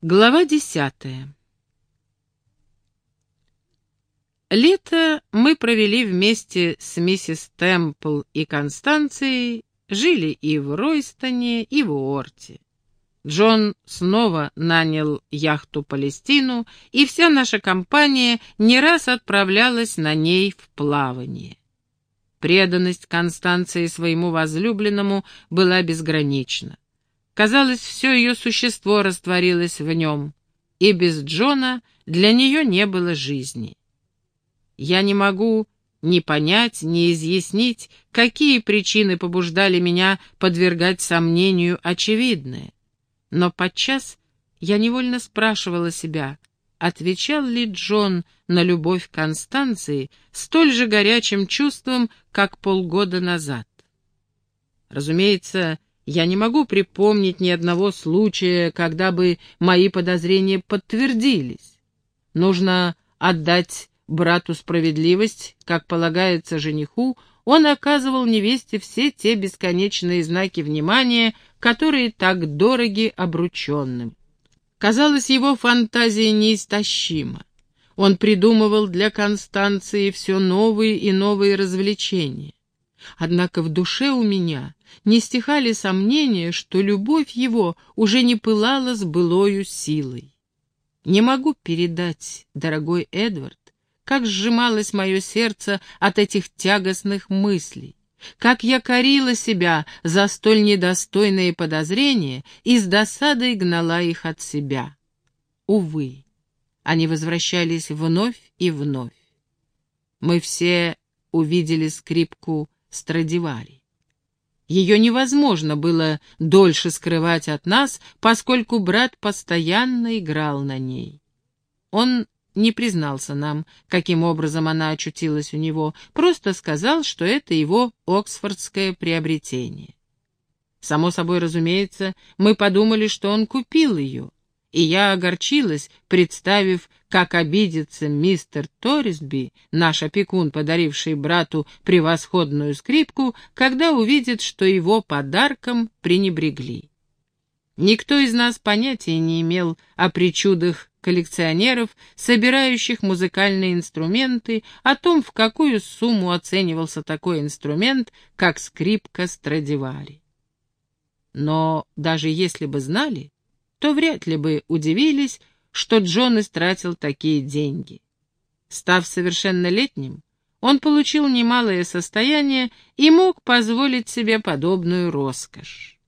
Глава десятая Лето мы провели вместе с миссис Темпл и Констанцией, жили и в Ройстоне, и в Уорте. Джон снова нанял яхту «Палестину», и вся наша компания не раз отправлялась на ней в плавание. Преданность Констанции своему возлюбленному была безгранична. Казалось, все ее существо растворилось в нем, и без Джона для нее не было жизни. Я не могу ни понять, ни изъяснить, какие причины побуждали меня подвергать сомнению очевидное. Но подчас я невольно спрашивала себя, отвечал ли Джон на любовь Констанции столь же горячим чувством, как полгода назад. Разумеется, я не могу припомнить ни одного случая, когда бы мои подозрения подтвердились. Нужно отдать брату справедливость, как полагается жениху, он оказывал невесте все те бесконечные знаки внимания, которые так дороги обрученным. Казалось, его фантазия неистощима. Он придумывал для Констанции все новые и новые развлечения. Однако в душе у меня не стихали сомнения, что любовь его уже не пылала с былою силой. Не могу передать, дорогой Эдвард, как сжималось мое сердце от этих тягостных мыслей, как я корила себя за столь недостойные подозрения и с досадой гнала их от себя. Увы, они возвращались вновь и вновь. Мы все увидели скрипку Страдивари. Ее невозможно было дольше скрывать от нас, поскольку брат постоянно играл на ней. Он не признался нам, каким образом она очутилась у него, просто сказал, что это его оксфордское приобретение. Само собой разумеется, мы подумали, что он купил ее, и я огорчилась, представив, как обидится мистер Торисби, наш опекун, подаривший брату превосходную скрипку, когда увидит, что его подарком пренебрегли. Никто из нас понятия не имел о причудах коллекционеров, собирающих музыкальные инструменты, о том, в какую сумму оценивался такой инструмент, как скрипка Страдивари. Но даже если бы знали, то вряд ли бы удивились, что Джон истратил такие деньги. Став совершеннолетним, он получил немалое состояние и мог позволить себе подобную роскошь.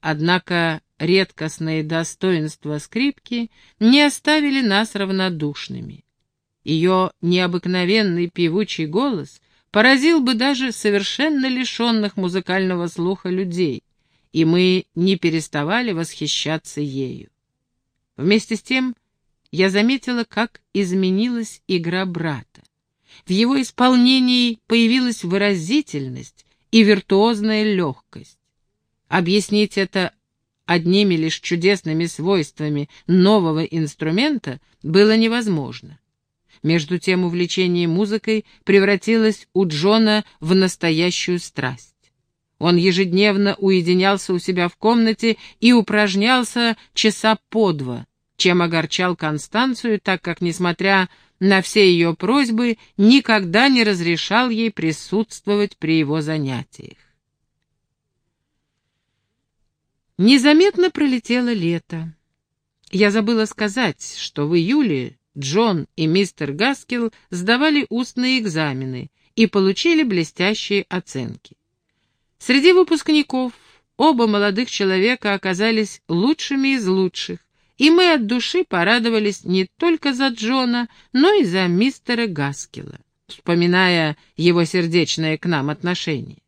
Однако редкостные достоинства скрипки не оставили нас равнодушными. Ее необыкновенный певучий голос поразил бы даже совершенно лишенных музыкального слуха людей, и мы не переставали восхищаться ею. Вместе с тем я заметила, как изменилась игра брата. В его исполнении появилась выразительность и виртуозная легкость. Объяснить это одними лишь чудесными свойствами нового инструмента было невозможно. Между тем увлечение музыкой превратилось у Джона в настоящую страсть. Он ежедневно уединялся у себя в комнате и упражнялся часа по два, чем огорчал Констанцию, так как, несмотря на все ее просьбы, никогда не разрешал ей присутствовать при его занятиях. Незаметно пролетело лето. Я забыла сказать, что в июле Джон и мистер Гаскил сдавали устные экзамены и получили блестящие оценки. Среди выпускников оба молодых человека оказались лучшими из лучших, и мы от души порадовались не только за Джона, но и за мистера Гаскила, вспоминая его сердечное к нам отношение.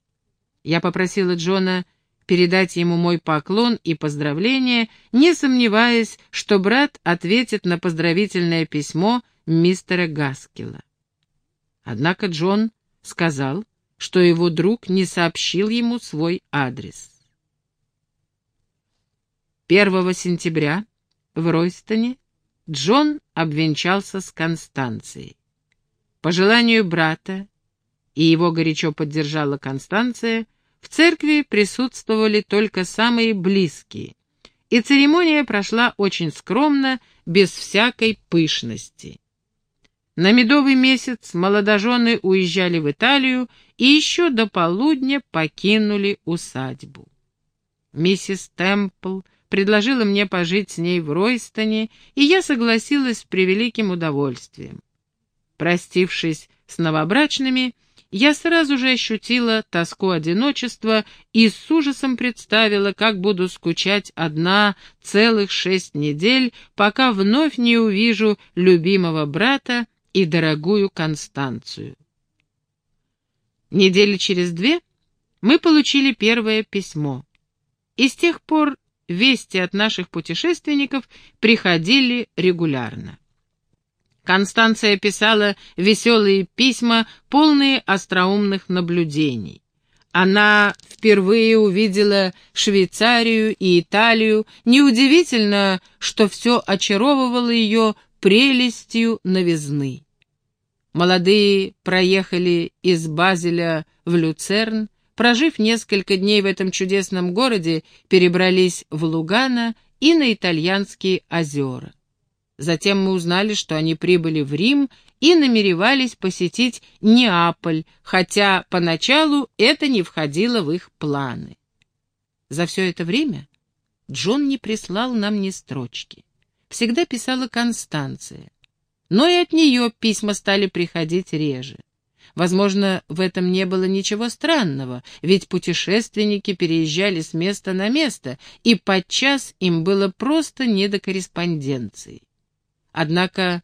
Я попросила Джона передать ему мой поклон и поздравления, не сомневаясь, что брат ответит на поздравительное письмо мистера Гаскила. Однако Джон сказал, что его друг не сообщил ему свой адрес. 1 сентября в Ройстоне Джон обвенчался с Констанцией. По желанию брата, и его горячо поддержала Констанция, в церкви присутствовали только самые близкие, и церемония прошла очень скромно, без всякой пышности. На медовый месяц молодожены уезжали в Италию и еще до полудня покинули усадьбу. Миссис Темпл предложила мне пожить с ней в Ройстоне, и я согласилась с превеликим удовольствием. Простившись с новобрачными, я сразу же ощутила тоску одиночества и с ужасом представила, как буду скучать одна целых шесть недель, пока вновь не увижу любимого брата и дорогую Констанцию. Недели через две мы получили первое письмо, и с тех пор вести от наших путешественников приходили регулярно. Констанция писала веселые письма, полные остроумных наблюдений. Она впервые увидела Швейцарию и Италию. Неудивительно, что все очаровывало ее прелестью новизны. Молодые проехали из Базеля в Люцерн, прожив несколько дней в этом чудесном городе, перебрались в Лугано и на итальянские озера. Затем мы узнали, что они прибыли в Рим и намеревались посетить Неаполь, хотя поначалу это не входило в их планы. За все это время Джон не прислал нам ни строчки. Всегда писала Констанция. Но и от нее письма стали приходить реже. Возможно, в этом не было ничего странного, ведь путешественники переезжали с места на место, и подчас им было просто не до корреспонденции. Однако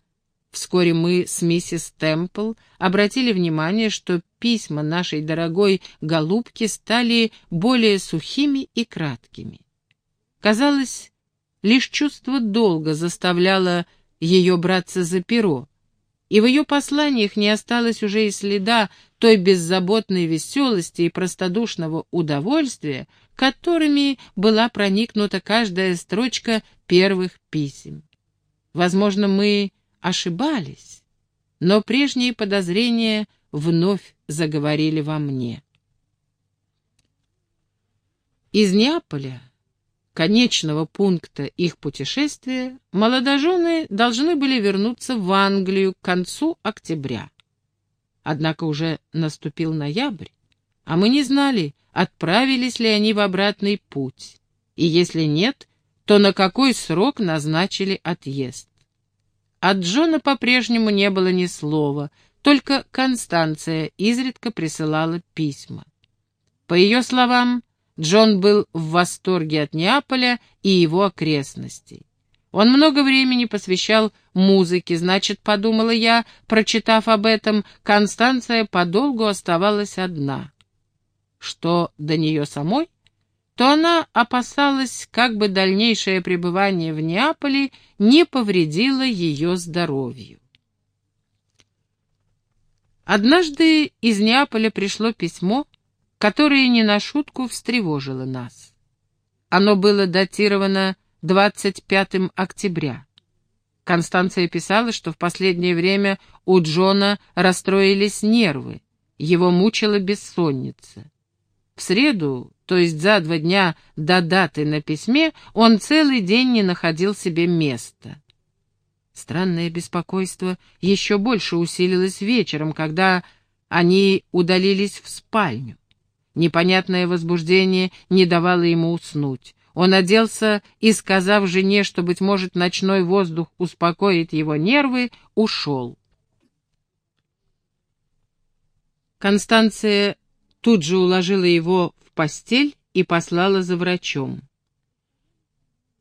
вскоре мы с миссис Темпл обратили внимание, что письма нашей дорогой голубки стали более сухими и краткими. Казалось, лишь чувство долга заставляло ее браться за перо, и в ее посланиях не осталось уже и следа той беззаботной веселости и простодушного удовольствия, которыми была проникнута каждая строчка первых писем. Возможно, мы ошибались, но прежние подозрения вновь заговорили во мне. Из Неаполя, конечного пункта их путешествия, молодожены должны были вернуться в Англию к концу октября. Однако уже наступил ноябрь, а мы не знали, отправились ли они в обратный путь, и если нет, то на какой срок назначили отъезд. От Джона по-прежнему не было ни слова, только Констанция изредка присылала письма. По ее словам, Джон был в восторге от Неаполя и его окрестностей. Он много времени посвящал музыке, значит, подумала я, прочитав об этом, Констанция подолгу оставалась одна. Что до нее самой, то она опасалась, как бы дальнейшее пребывание в Неаполе не повредило ее здоровью. Однажды из Неаполя пришло письмо, которое не на шутку встревожило нас. Оно было датировано 25 октября. Констанция писала, что в последнее время у Джона расстроились нервы, его мучила бессонница. В среду, то есть за два дня до даты на письме, он целый день не находил себе места. Странное беспокойство еще больше усилилось вечером, когда они удалились в спальню. Непонятное возбуждение не давало ему уснуть. Он оделся и, сказав жене, что, быть может, ночной воздух успокоит его нервы, ушел. Констанция тут же уложила его в постель и послала за врачом.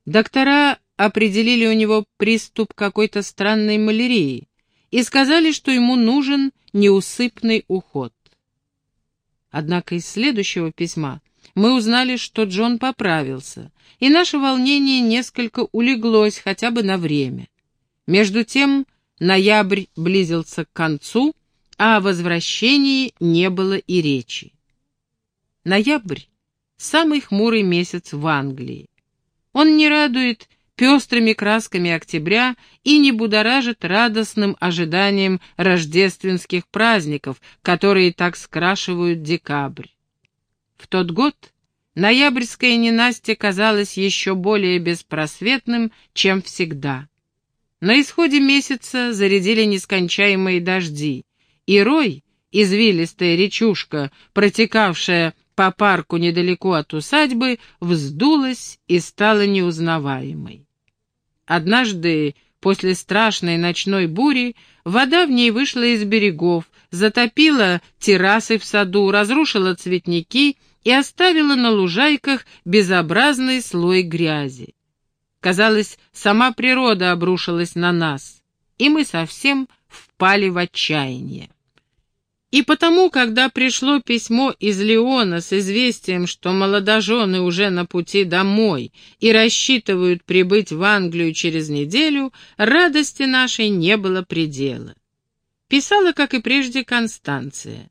Доктора определили у него приступ какой-то странной малярии и сказали, что ему нужен неусыпный уход. Однако из следующего письма мы узнали, что Джон поправился, и наше волнение несколько улеглось хотя бы на время. Между тем ноябрь близился к концу, а о возвращении не было и речи. Ноябрь — самый хмурый месяц в Англии. Он не радует пестрыми красками октября и не будоражит радостным ожиданием рождественских праздников, которые так скрашивают декабрь. В тот год Ноябрьское ненастье казалось еще более беспросветным, чем всегда. На исходе месяца зарядили нескончаемые дожди, и рой, извилистая речушка, протекавшая по парку недалеко от усадьбы, вздулась и стала неузнаваемой. Однажды, после страшной ночной бури, вода в ней вышла из берегов, затопила террасы в саду, разрушила цветники и оставила на лужайках безобразный слой грязи. Казалось, сама природа обрушилась на нас, и мы совсем впали в отчаяние. И потому, когда пришло письмо из Леона с известием, что молодожены уже на пути домой и рассчитывают прибыть в Англию через неделю, радости нашей не было предела. Писала, как и прежде, Констанция.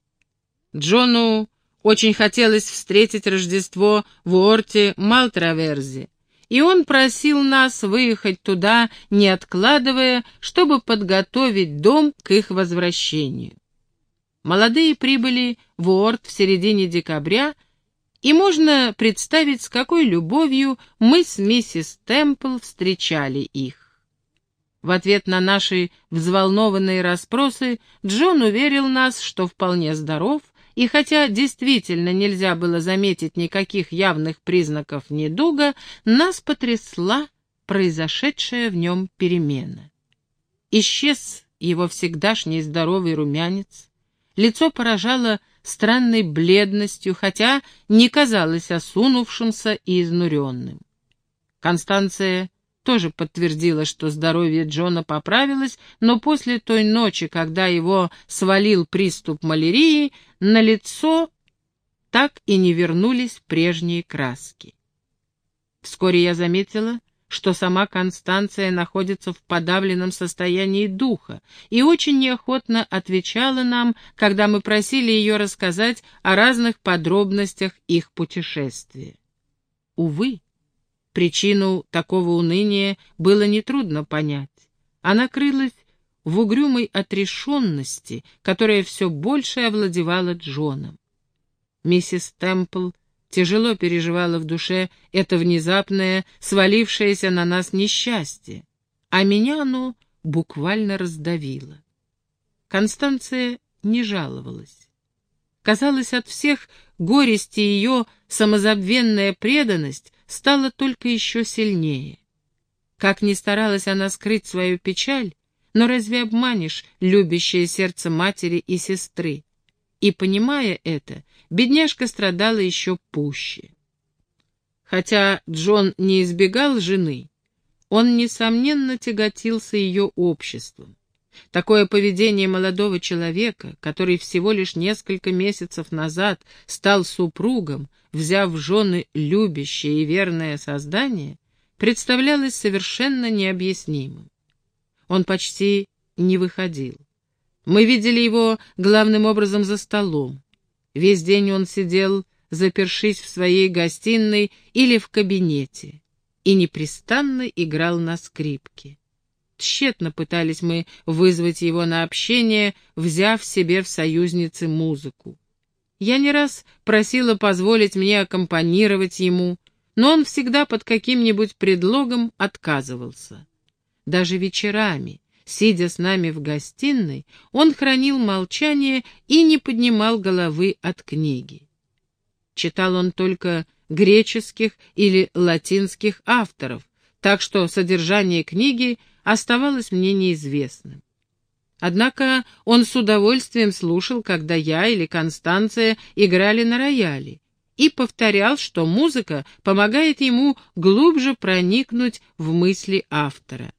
Джону очень хотелось встретить Рождество в Уорте Малтраверзе, и он просил нас выехать туда, не откладывая, чтобы подготовить дом к их возвращению. Молодые прибыли в Уорт в середине декабря, и можно представить, с какой любовью мы с миссис Темпл встречали их. В ответ на наши взволнованные расспросы Джон уверил нас, что вполне здоров, и хотя действительно нельзя было заметить никаких явных признаков недуга, нас потрясла произошедшая в нем перемена. Исчез его всегдашний здоровый румянец, лицо поражало странной бледностью, хотя не казалось осунувшимся и изнуренным. Констанция тоже подтвердила, что здоровье Джона поправилось, но после той ночи, когда его свалил приступ малярии, на лицо так и не вернулись прежние краски. Вскоре я заметила, что сама Констанция находится в подавленном состоянии духа и очень неохотно отвечала нам, когда мы просили ее рассказать о разных подробностях их путешествия. Увы, Причину такого уныния было нетрудно понять. Она крылась в угрюмой отрешенности, которая все больше овладевала Джоном. Миссис Темпл тяжело переживала в душе это внезапное, свалившееся на нас несчастье, а меня оно буквально раздавило. Констанция не жаловалась. Казалось, от всех горести ее самозабвенная преданность стала только еще сильнее. Как ни старалась она скрыть свою печаль, но разве обманешь любящее сердце матери и сестры? И, понимая это, бедняжка страдала еще пуще. Хотя Джон не избегал жены, он, несомненно, тяготился ее обществом. Такое поведение молодого человека, который всего лишь несколько месяцев назад стал супругом, взяв в жены любящее и верное создание, представлялось совершенно необъяснимым. Он почти не выходил. Мы видели его главным образом за столом. Весь день он сидел, запершись в своей гостиной или в кабинете, и непрестанно играл на скрипке. Тщетно пытались мы вызвать его на общение, взяв себе в союзницы музыку. Я не раз просила позволить мне аккомпанировать ему, но он всегда под каким-нибудь предлогом отказывался. Даже вечерами, сидя с нами в гостиной, он хранил молчание и не поднимал головы от книги. Читал он только греческих или латинских авторов, так что содержание книги оставалось мне неизвестным. Однако он с удовольствием слушал, когда я или Констанция играли на рояле, и повторял, что музыка помогает ему глубже проникнуть в мысли автора.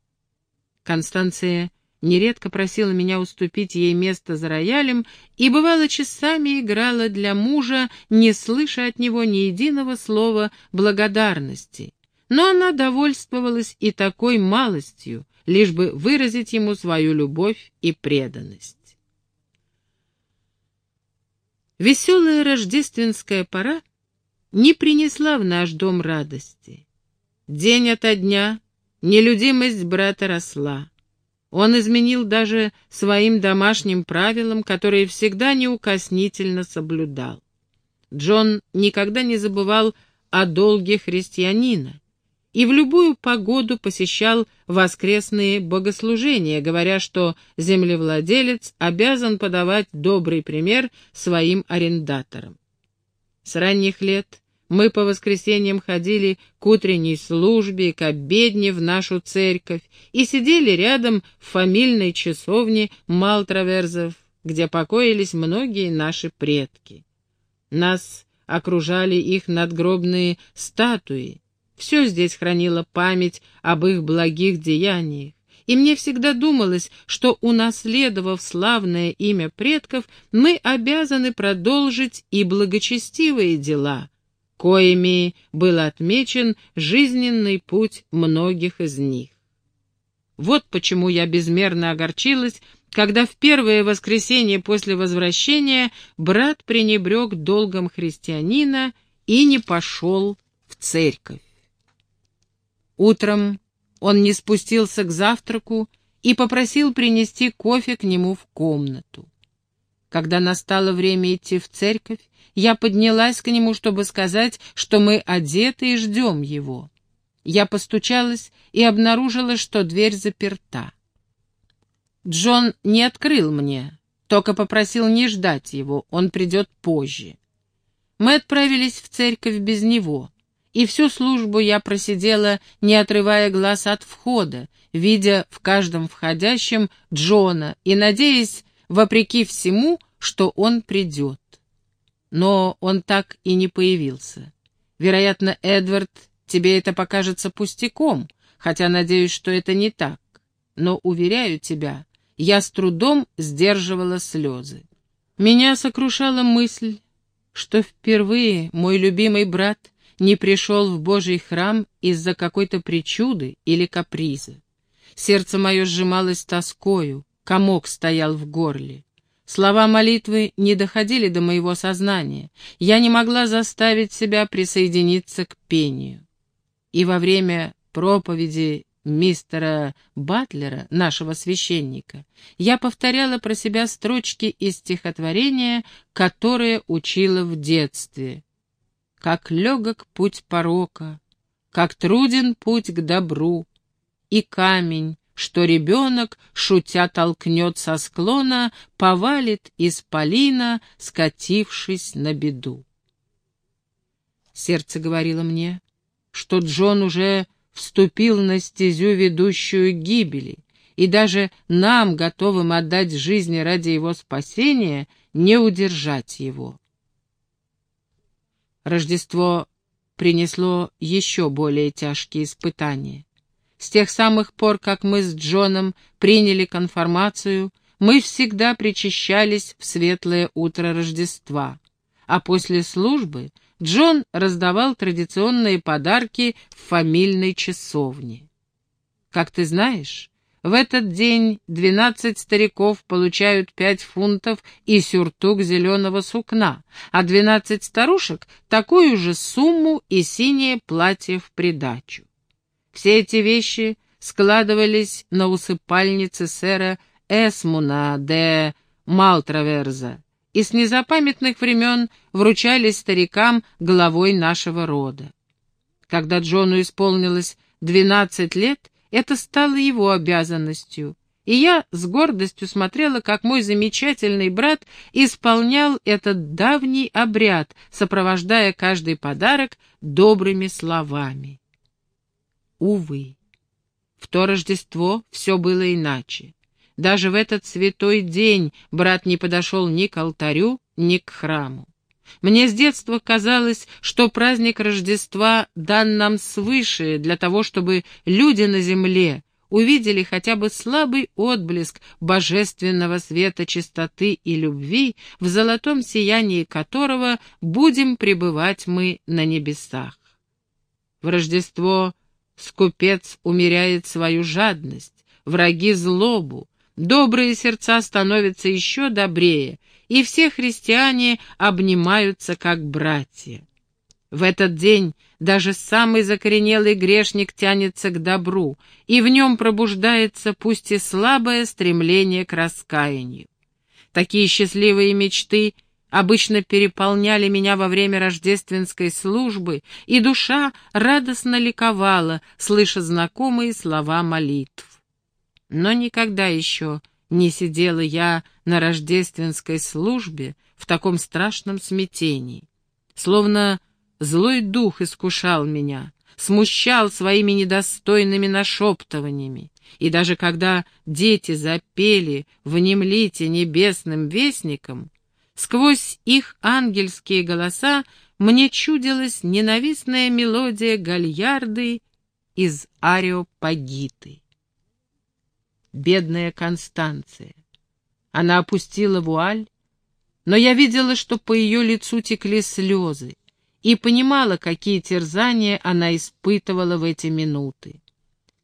Констанция нередко просила меня уступить ей место за роялем и, бывало, часами играла для мужа, не слыша от него ни единого слова благодарности. Но она довольствовалась и такой малостью, лишь бы выразить ему свою любовь и преданность. Веселая рождественская пора не принесла в наш дом радости. День ото дня нелюдимость брата росла. Он изменил даже своим домашним правилам, которые всегда неукоснительно соблюдал. Джон никогда не забывал о долге христианина и в любую погоду посещал воскресные богослужения, говоря, что землевладелец обязан подавать добрый пример своим арендаторам. С ранних лет мы по воскресеньям ходили к утренней службе, к обедне в нашу церковь и сидели рядом в фамильной часовне Малтраверзов, где покоились многие наши предки. Нас окружали их надгробные статуи, все здесь хранило память об их благих деяниях. И мне всегда думалось, что, унаследовав славное имя предков, мы обязаны продолжить и благочестивые дела, коими был отмечен жизненный путь многих из них. Вот почему я безмерно огорчилась, когда в первое воскресенье после возвращения брат пренебрег долгом христианина и не пошел в церковь. Утром он не спустился к завтраку и попросил принести кофе к нему в комнату. Когда настало время идти в церковь, я поднялась к нему, чтобы сказать, что мы одеты и ждем его. Я постучалась и обнаружила, что дверь заперта. Джон не открыл мне, только попросил не ждать его, он придет позже. Мы отправились в церковь без него и всю службу я просидела, не отрывая глаз от входа, видя в каждом входящем Джона и надеясь, вопреки всему, что он придет. Но он так и не появился. Вероятно, Эдвард, тебе это покажется пустяком, хотя надеюсь, что это не так. Но, уверяю тебя, я с трудом сдерживала слезы. Меня сокрушала мысль, что впервые мой любимый брат не пришел в Божий храм из-за какой-то причуды или каприза. Сердце мое сжималось тоскою, комок стоял в горле. Слова молитвы не доходили до моего сознания. Я не могла заставить себя присоединиться к пению. И во время проповеди мистера Батлера, нашего священника, я повторяла про себя строчки из стихотворения, которое учила в детстве. Как легок путь порока, как труден путь к добру, И камень, что ребенок, шутя толкнет со склона, Повалит из полина, скатившись на беду. Сердце говорило мне, что Джон уже вступил на стезю, ведущую к гибели, и даже нам, готовым отдать жизни ради его спасения, не удержать его. Рождество принесло еще более тяжкие испытания. С тех самых пор, как мы с Джоном приняли конформацию, мы всегда причащались в светлое утро Рождества, а после службы Джон раздавал традиционные подарки в фамильной часовне. Как ты знаешь, в этот день двенадцать стариков получают пять фунтов и сюртук зеленого сукна, а двенадцать старушек — такую же сумму и синее платье в придачу. Все эти вещи складывались на усыпальнице сэра Эсмуна де Малтраверза и с незапамятных времен вручались старикам главой нашего рода. Когда Джону исполнилось двенадцать лет, это стало его обязанностью, и я с гордостью смотрела, как мой замечательный брат исполнял этот давний обряд, сопровождая каждый подарок добрыми словами. Увы, в то Рождество все было иначе. Даже в этот святой день брат не подошел ни к алтарю, ни к храму. Мне с детства казалось, что праздник Рождества дан нам свыше для того, чтобы люди на земле увидели хотя бы слабый отблеск божественного света чистоты и любви, в золотом сиянии которого будем пребывать мы на небесах. В Рождество скупец умеряет свою жадность, враги — злобу, добрые сердца становятся еще добрее, и все христиане обнимаются как братья. В этот день даже самый закоренелый грешник тянется к добру, и в нем пробуждается пусть и слабое стремление к раскаянию. Такие счастливые мечты обычно переполняли меня во время рождественской службы, и душа радостно ликовала, слыша знакомые слова молитв. Но никогда еще не сидела я на рождественской службе в таком страшном смятении. Словно злой дух искушал меня, смущал своими недостойными нашептываниями. И даже когда дети запели «Внемлите небесным вестникам», сквозь их ангельские голоса мне чудилась ненавистная мелодия гальярды из Ариопагиты. Бедная Констанция. Она опустила вуаль, но я видела, что по ее лицу текли слезы, и понимала, какие терзания она испытывала в эти минуты.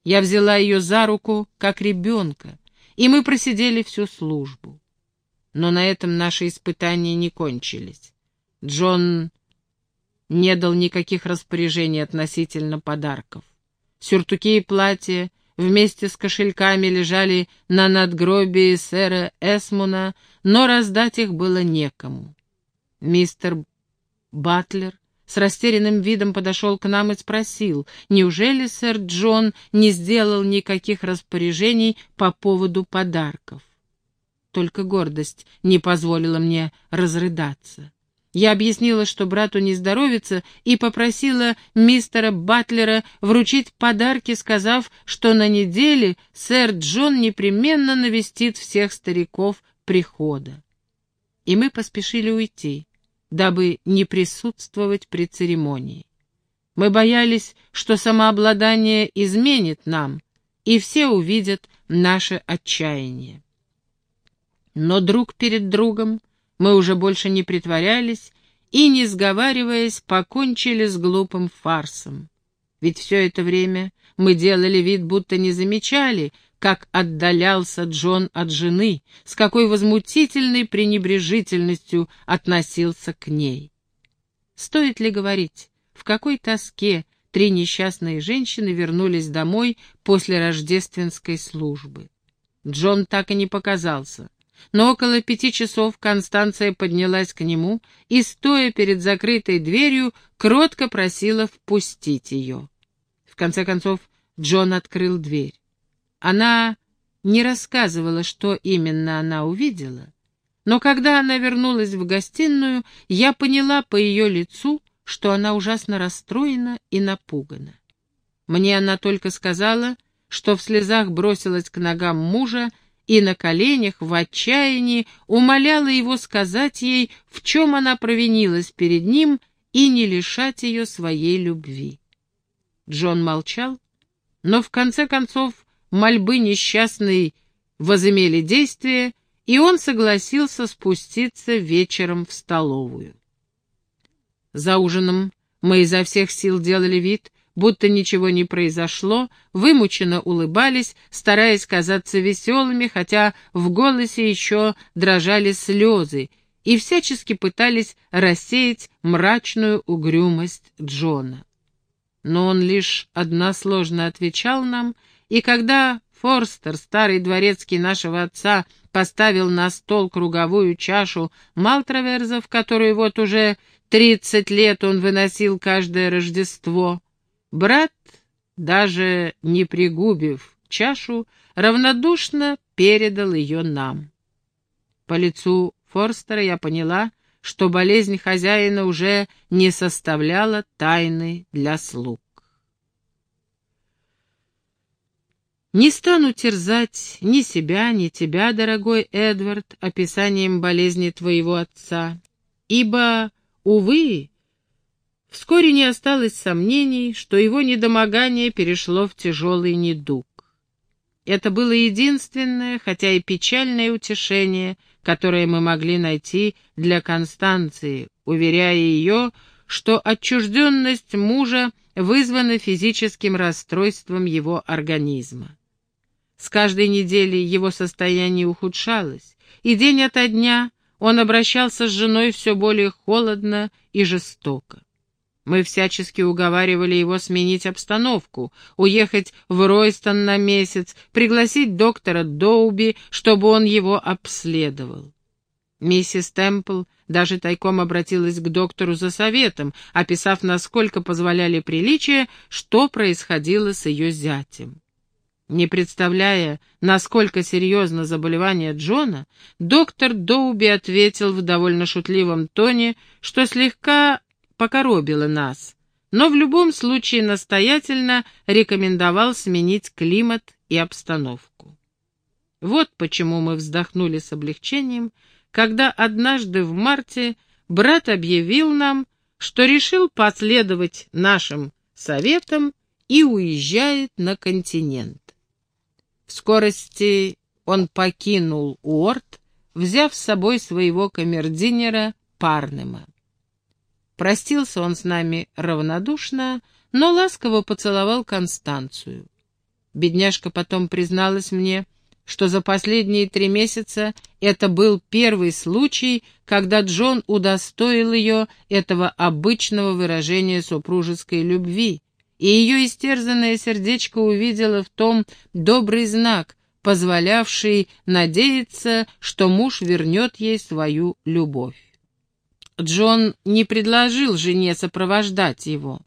Я взяла ее за руку, как ребенка, и мы просидели всю службу. Но на этом наши испытания не кончились. Джон не дал никаких распоряжений относительно подарков. Сюртуки и платья вместе с кошельками лежали на надгробии сэра Эсмуна, но раздать их было некому. Мистер Батлер с растерянным видом подошел к нам и спросил, неужели сэр Джон не сделал никаких распоряжений по поводу подарков. Только гордость не позволила мне разрыдаться. Я объяснила, что брату не здоровится, и попросила мистера Батлера вручить подарки, сказав, что на неделе сэр Джон непременно навестит всех стариков прихода. И мы поспешили уйти, дабы не присутствовать при церемонии. Мы боялись, что самообладание изменит нам, и все увидят наше отчаяние. Но друг перед другом мы уже больше не притворялись и, не сговариваясь, покончили с глупым фарсом. Ведь все это время мы делали вид, будто не замечали, как отдалялся Джон от жены, с какой возмутительной пренебрежительностью относился к ней. Стоит ли говорить, в какой тоске три несчастные женщины вернулись домой после рождественской службы? Джон так и не показался. Но около пяти часов Констанция поднялась к нему и, стоя перед закрытой дверью, кротко просила впустить ее. В конце концов, Джон открыл дверь. Она не рассказывала, что именно она увидела, но когда она вернулась в гостиную, я поняла по ее лицу, что она ужасно расстроена и напугана. Мне она только сказала, что в слезах бросилась к ногам мужа и на коленях в отчаянии умоляла его сказать ей, в чем она провинилась перед ним, и не лишать ее своей любви. Джон молчал, но в конце концов мольбы несчастной возымели действие, и он согласился спуститься вечером в столовую. За ужином мы изо всех сил делали вид, будто ничего не произошло, вымученно улыбались, стараясь казаться веселыми, хотя в голосе еще дрожали слезы, и всячески пытались рассеять мрачную угрюмость Джона. Но он лишь односложно отвечал нам, и когда Форстер, старый дворецкий нашего отца, поставил на стол круговую чашу Малтраверзов, которую вот уже тридцать лет он выносил каждое Рождество, Брат, даже не пригубив чашу, равнодушно передал ее нам. По лицу Форстера я поняла, что болезнь хозяина уже не составляла тайны для слуг. Не стану терзать ни себя, ни тебя, дорогой Эдвард, описанием болезни твоего отца, ибо, увы, Вскоре не осталось сомнений, что его недомогание перешло в тяжелый недуг. Это было единственное, хотя и печальное утешение, которое мы могли найти для Констанции, уверяя ее, что отчужденность мужа вызвана физическим расстройством его организма. С каждой недели его состояние ухудшалось, и день ото дня он обращался с женой все более холодно и жестоко. Мы всячески уговаривали его сменить обстановку, уехать в Ройстон на месяц, пригласить доктора Доуби, чтобы он его обследовал. Миссис Темпл даже тайком обратилась к доктору за советом, описав, насколько позволяли приличия, что происходило с ее зятем. Не представляя, насколько серьезно заболевание Джона, доктор Доуби ответил в довольно шутливом тоне, что слегка покоробило нас, но в любом случае настоятельно рекомендовал сменить климат и обстановку. Вот почему мы вздохнули с облегчением, когда однажды в марте брат объявил нам, что решил последовать нашим советам и уезжает на континент. В скорости он покинул Уорд, взяв с собой своего камердинера Парнема. Простился он с нами равнодушно, но ласково поцеловал Констанцию. Бедняжка потом призналась мне, что за последние три месяца это был первый случай, когда Джон удостоил ее этого обычного выражения супружеской любви, и ее истерзанное сердечко увидело в том добрый знак, позволявший надеяться, что муж вернет ей свою любовь. Джон не предложил жене сопровождать его,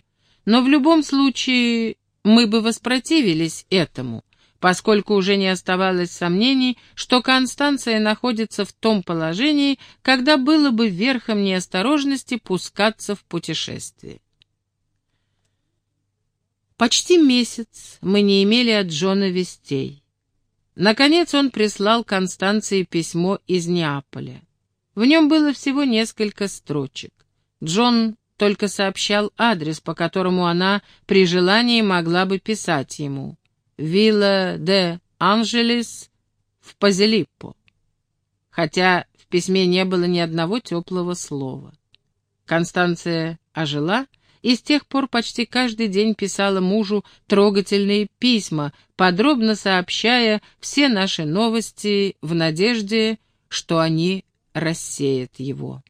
но в любом случае мы бы воспротивились этому, поскольку уже не оставалось сомнений, что Констанция находится в том положении, когда было бы верхом неосторожности пускаться в путешествие. Почти месяц мы не имели от Джона вестей. Наконец он прислал Констанции письмо из Неаполя. В нем было всего несколько строчек. Джон только сообщал адрес, по которому она при желании могла бы писать ему. «Вилла де Анжелес в Пазилиппо». Хотя в письме не было ни одного теплого слова. Констанция ожила и с тех пор почти каждый день писала мужу трогательные письма, подробно сообщая все наши новости в надежде, что они рассеют его.